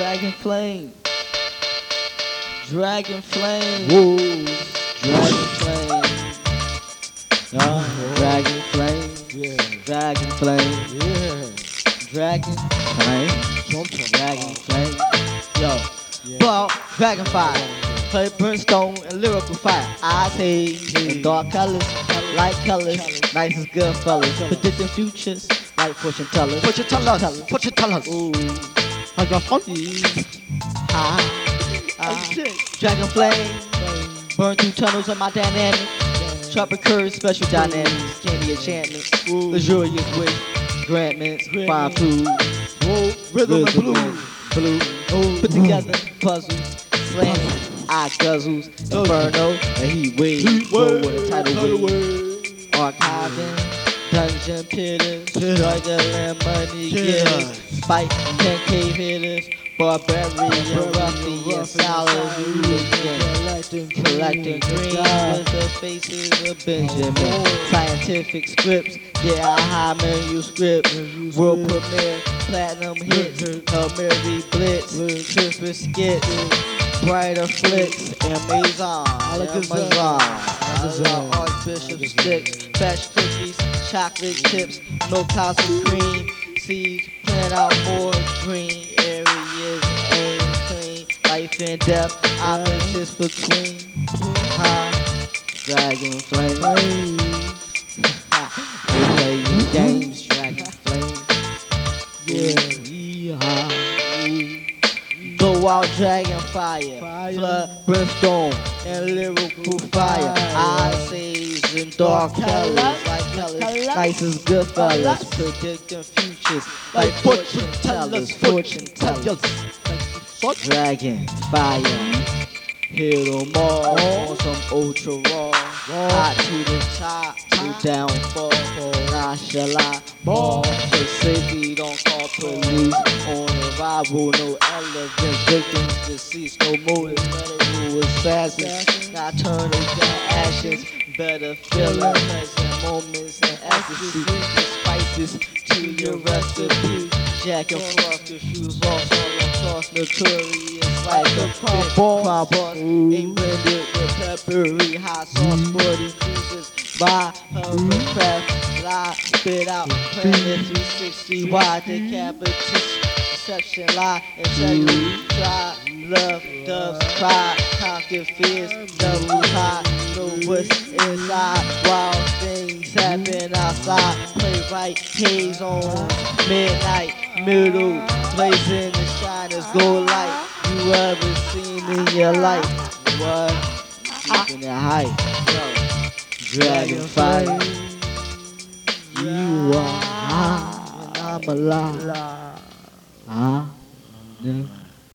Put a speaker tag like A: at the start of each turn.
A: Dragon Flame. Dragon Flame.
B: Whoa.
A: Dragon Flame.
B: Uh,
A: Dragon Flame.
B: yeah.
A: Dragon Flame.
B: Yeah.
A: Dragon Flame. Dragon Flame. Yo.
B: Yeah.
A: Ball, Dragon Fire. Play brimstone and lyrical fire. Eyes haze in dark colors, light colors. Nice as good fellas. Predicting futures like fortune tellers.
B: Put your tellers. Put your tellers.
A: Ooh.
B: I got funny.
A: Ah. Ah.
B: shit.
A: Dragon Flame. Burn through tunnels of my dynamic. Sharper curves, special dynamics. Candy enchantments. Luxurious wish. Grantments. Fine food.
B: Whoa. Rhythm and blues.
A: Blue.
B: Oh.
A: Put together puzzles. Slanting. Eye guzzles. Inferno. And he waves.
B: Heat wave.
A: with a tidal
B: Tidal
A: wave.
B: wave.
A: Archiving. Dungeon pitters.
B: Pitters.
A: Struggling money
B: Yeah.
A: getters. Fight 10k hitters. Barbarian, ruffian, solid, again. Collecting green with the faces of Benjamin. Scientific scripts, yeah, I high manuscripts. World premiere, platinum hits, Hail Mary blitz, Christmas skits, brighter flicks, Amazon. Amazon,
B: Alakazam.
A: Archbishop sticks, fresh cookies, chocolate chips, no cosmic cream, seeds, plant out more green areas, aim clean, life and death, opposites between, huh? Dragon flame. We play games, Dragon Flame. Yeah, out, Dragon Fire.
B: Fire.
A: Flood, brimstone, and lyrical fire. I says in dark colors, like colors. Nice as good fellas, predicting futures, like fortune tellers, fortune tellers. Dragon Fire. Hit 'em all on some ultra raw. Hot to the top, to downfall. Nonchalant, ball. So safety, don't call police. On arrival, no elegance. Victims deceased, no motive. Federal assassins. Not turn to ashes. Better feeling, pleasant moments and ecstasy. The spices to your recipe. Jack and frost, the shoes off all across notorious like a crop boss. Ain't blended with peppery hot sauce, 40 juices by hovercraft. Lie, spit out, planet mm-hmm. 360 wide, decapitation. Deception, lie, integrity, try, love, doves, cry, conquer fears, double high, know what's inside, wild things happen outside, play right, haze on, midnight, middle, blazing the shiners, go light, you ever seen in your life, what, keeping it high, yo, dragon fight, you are high, and I'm alive, huh, nigga.